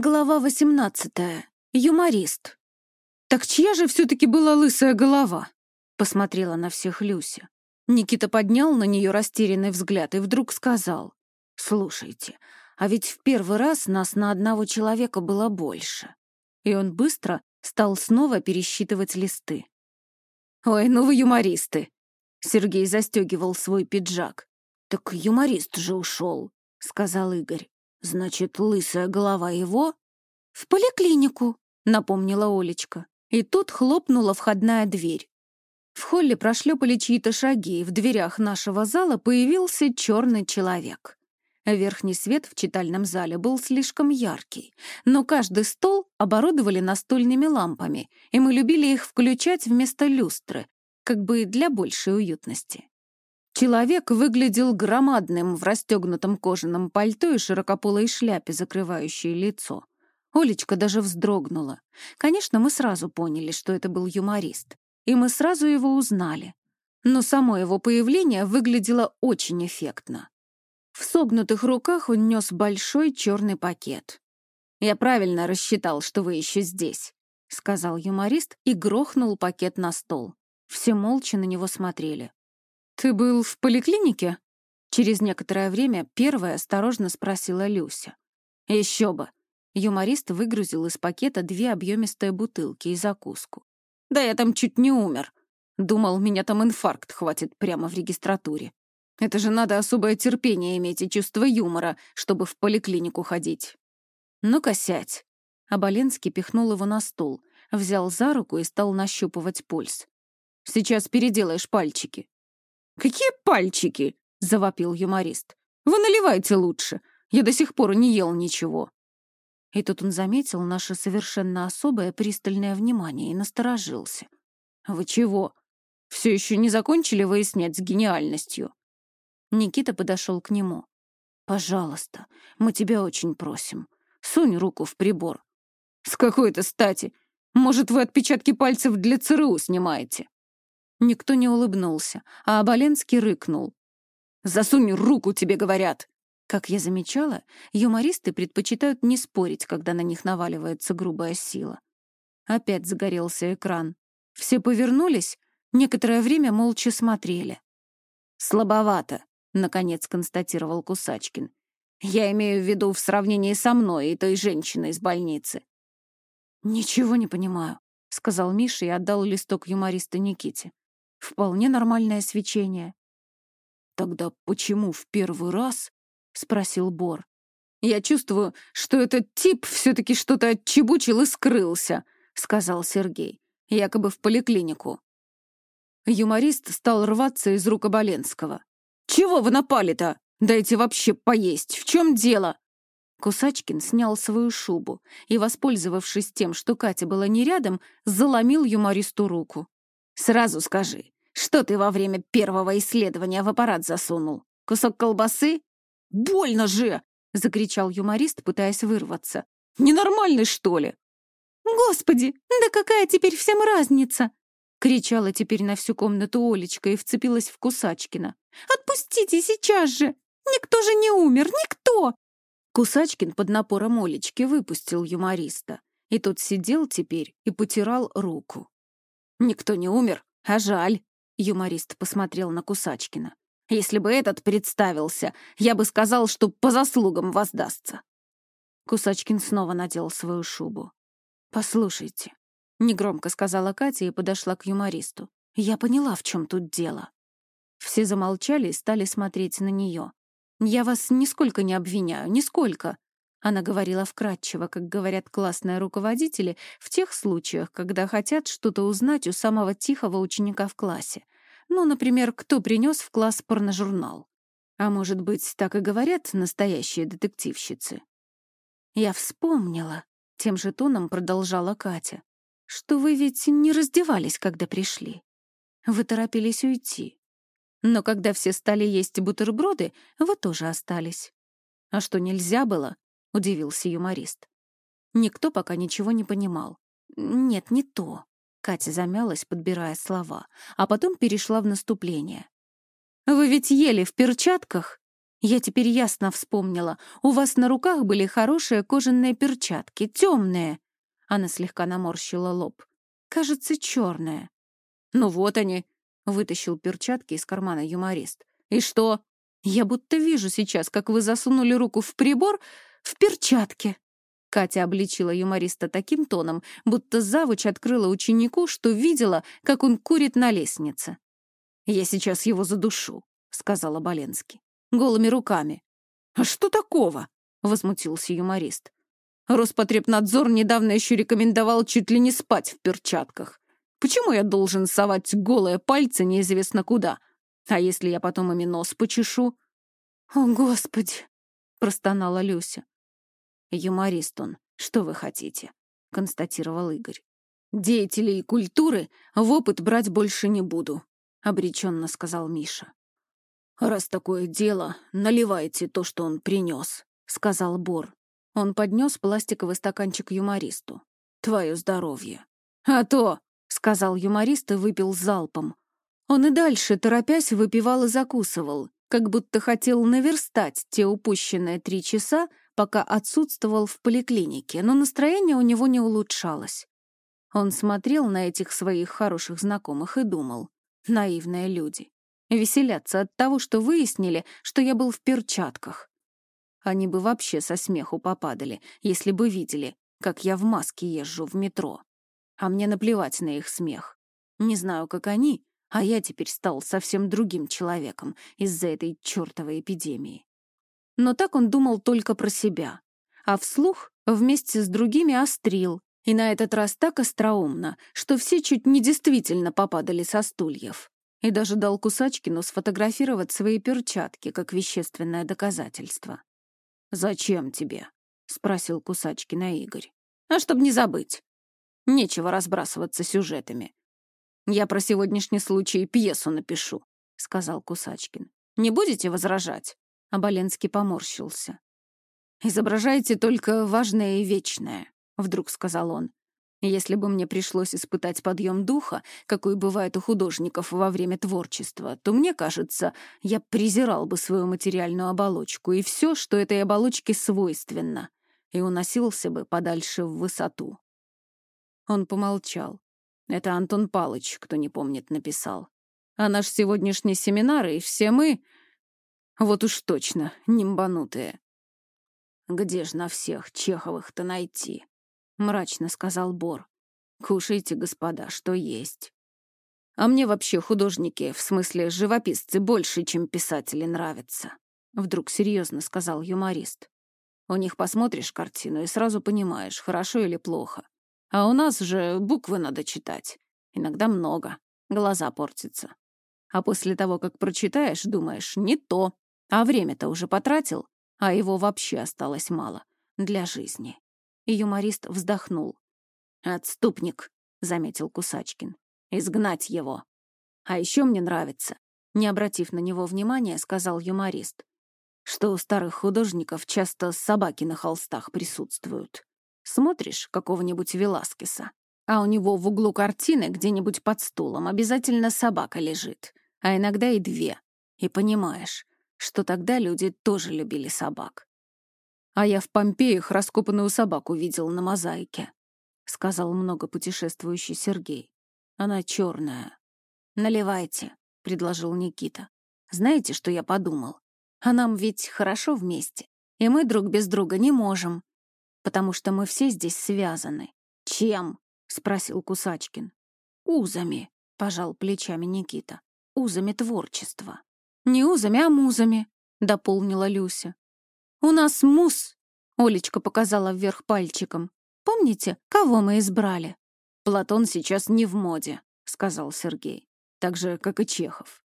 Глава восемнадцатая. Юморист. «Так чья же все-таки была лысая голова?» — посмотрела на всех Люся. Никита поднял на нее растерянный взгляд и вдруг сказал. «Слушайте, а ведь в первый раз нас на одного человека было больше». И он быстро стал снова пересчитывать листы. «Ой, ну вы юмористы!» Сергей застегивал свой пиджак. «Так юморист же ушел», — сказал Игорь. «Значит, лысая голова его?» «В поликлинику», — напомнила Олечка. И тут хлопнула входная дверь. В холле прошлепали чьи-то шаги, и в дверях нашего зала появился черный человек. Верхний свет в читальном зале был слишком яркий, но каждый стол оборудовали настольными лампами, и мы любили их включать вместо люстры, как бы для большей уютности. Человек выглядел громадным в расстегнутом кожаном пальто и широкополой шляпе, закрывающей лицо. Олечка даже вздрогнула. Конечно, мы сразу поняли, что это был юморист, и мы сразу его узнали. Но само его появление выглядело очень эффектно. В согнутых руках он нес большой черный пакет. «Я правильно рассчитал, что вы еще здесь», — сказал юморист и грохнул пакет на стол. Все молча на него смотрели. «Ты был в поликлинике?» Через некоторое время первая осторожно спросила Люся. «Еще бы!» Юморист выгрузил из пакета две объемистые бутылки и закуску. «Да я там чуть не умер. Думал, меня там инфаркт хватит прямо в регистратуре. Это же надо особое терпение иметь и чувство юмора, чтобы в поликлинику ходить». «Ну-ка, сядь». Аболенский пихнул его на стул, взял за руку и стал нащупывать пульс. «Сейчас переделаешь пальчики. «Какие пальчики?» — завопил юморист. «Вы наливайте лучше. Я до сих пор не ел ничего». И тут он заметил наше совершенно особое пристальное внимание и насторожился. «Вы чего? Все еще не закончили выяснять с гениальностью?» Никита подошел к нему. «Пожалуйста, мы тебя очень просим. Сунь руку в прибор». «С какой-то стати? Может, вы отпечатки пальцев для ЦРУ снимаете?» Никто не улыбнулся, а Аболенский рыкнул. «Засунь руку, тебе говорят!» Как я замечала, юмористы предпочитают не спорить, когда на них наваливается грубая сила. Опять загорелся экран. Все повернулись, некоторое время молча смотрели. «Слабовато», — наконец констатировал Кусачкин. «Я имею в виду в сравнении со мной и той женщиной из больницы». «Ничего не понимаю», — сказал Миша и отдал листок юмориста Никите. Вполне нормальное свечение. «Тогда почему в первый раз?» — спросил Бор. «Я чувствую, что этот тип все-таки что-то отчебучил и скрылся», — сказал Сергей, якобы в поликлинику. Юморист стал рваться из рук Оболенского. «Чего вы напали-то? Дайте вообще поесть. В чем дело?» Кусачкин снял свою шубу и, воспользовавшись тем, что Катя была не рядом, заломил юмористу руку. Сразу скажи, что ты во время первого исследования в аппарат засунул? Кусок колбасы? Больно же! Закричал юморист, пытаясь вырваться. Ненормальный, что ли? Господи, да какая теперь всем разница? Кричала теперь на всю комнату Олечка и вцепилась в Кусачкина. «Отпустите сейчас же! Никто же не умер, никто!» Кусачкин под напором Олечки выпустил юмориста. И тот сидел теперь и потирал руку. «Никто не умер, а жаль», — юморист посмотрел на Кусачкина. «Если бы этот представился, я бы сказал, что по заслугам воздастся». Кусачкин снова надел свою шубу. «Послушайте», — негромко сказала Катя и подошла к юмористу. «Я поняла, в чем тут дело». Все замолчали и стали смотреть на нее. «Я вас нисколько не обвиняю, нисколько. Она говорила вкратчиво, как говорят классные руководители, в тех случаях, когда хотят что-то узнать у самого тихого ученика в классе. Ну, например, кто принес в класс порножурнал. А может быть, так и говорят настоящие детективщицы. «Я вспомнила», — тем же тоном продолжала Катя, «что вы ведь не раздевались, когда пришли. Вы торопились уйти. Но когда все стали есть бутерброды, вы тоже остались. А что, нельзя было? — удивился юморист. Никто пока ничего не понимал. «Нет, не то». Катя замялась, подбирая слова, а потом перешла в наступление. «Вы ведь ели в перчатках?» Я теперь ясно вспомнила. У вас на руках были хорошие кожаные перчатки, темные. Она слегка наморщила лоб. Кажется, черные. Ну вот они. Вытащил перчатки из кармана юморист. И что? Я будто вижу сейчас, как вы засунули руку в прибор в перчатке. Катя обличила юмориста таким тоном, будто завуч открыла ученику, что видела, как он курит на лестнице. «Я сейчас его задушу», — сказала Боленский. «Голыми руками». «А что такого?» — возмутился юморист. «Роспотребнадзор недавно еще рекомендовал чуть ли не спать в перчатках. Почему я должен совать голые пальцы неизвестно куда? А если я потом ими нос почешу?» «О, Господи!» — простонала Люся. «Юморист он, что вы хотите?» — констатировал Игорь. «Деятелей культуры в опыт брать больше не буду», — обреченно сказал Миша. «Раз такое дело, наливайте то, что он принес», — сказал Бор. Он поднес пластиковый стаканчик юмористу. «Твое здоровье». «А то», — сказал юморист и выпил залпом. Он и дальше, торопясь, выпивал и закусывал, как будто хотел наверстать те упущенные три часа, пока отсутствовал в поликлинике, но настроение у него не улучшалось. Он смотрел на этих своих хороших знакомых и думал, наивные люди, веселятся от того, что выяснили, что я был в перчатках. Они бы вообще со смеху попадали, если бы видели, как я в маске езжу в метро. А мне наплевать на их смех. Не знаю, как они, а я теперь стал совсем другим человеком из-за этой чертовой эпидемии. Но так он думал только про себя. А вслух вместе с другими острил, и на этот раз так остроумно, что все чуть не действительно попадали со стульев. И даже дал Кусачкину сфотографировать свои перчатки как вещественное доказательство. «Зачем тебе?» — спросил Кусачкина Игорь. «А чтоб не забыть. Нечего разбрасываться сюжетами. Я про сегодняшний случай пьесу напишу», — сказал Кусачкин. «Не будете возражать?» Оболенский поморщился. «Изображайте только важное и вечное», — вдруг сказал он. «Если бы мне пришлось испытать подъем духа, какой бывает у художников во время творчества, то, мне кажется, я презирал бы свою материальную оболочку и все, что этой оболочке свойственно, и уносился бы подальше в высоту». Он помолчал. Это Антон Палыч, кто не помнит, написал. А наш сегодняшний семинар и все мы вот уж точно, нимбанутые. «Где ж на всех Чеховых-то найти?» — мрачно сказал Бор. «Кушайте, господа, что есть. А мне вообще художники, в смысле живописцы, больше, чем писатели нравятся», — вдруг серьезно сказал юморист. «У них посмотришь картину и сразу понимаешь, хорошо или плохо. А у нас же буквы надо читать. Иногда много, глаза портятся. А после того, как прочитаешь, думаешь, не то, а время-то уже потратил, а его вообще осталось мало для жизни. Юморист вздохнул. «Отступник», — заметил Кусачкин. «Изгнать его». «А еще мне нравится», — не обратив на него внимания, сказал юморист, что у старых художников часто собаки на холстах присутствуют. Смотришь какого-нибудь Веласкеса, а у него в углу картины где-нибудь под стулом обязательно собака лежит, а иногда и две. И понимаешь, что тогда люди тоже любили собак. «А я в Помпеях раскопанную собаку видел на мозаике», — сказал много путешествующий Сергей. «Она черная». «Наливайте», — предложил Никита. «Знаете, что я подумал? А нам ведь хорошо вместе, и мы друг без друга не можем, потому что мы все здесь связаны». «Чем?» — спросил Кусачкин. «Узами», — пожал плечами Никита. «Узами творчества». «Не узами, а музами», — дополнила Люся. «У нас муз», — Олечка показала вверх пальчиком. «Помните, кого мы избрали?» «Платон сейчас не в моде», — сказал Сергей. «Так же, как и Чехов».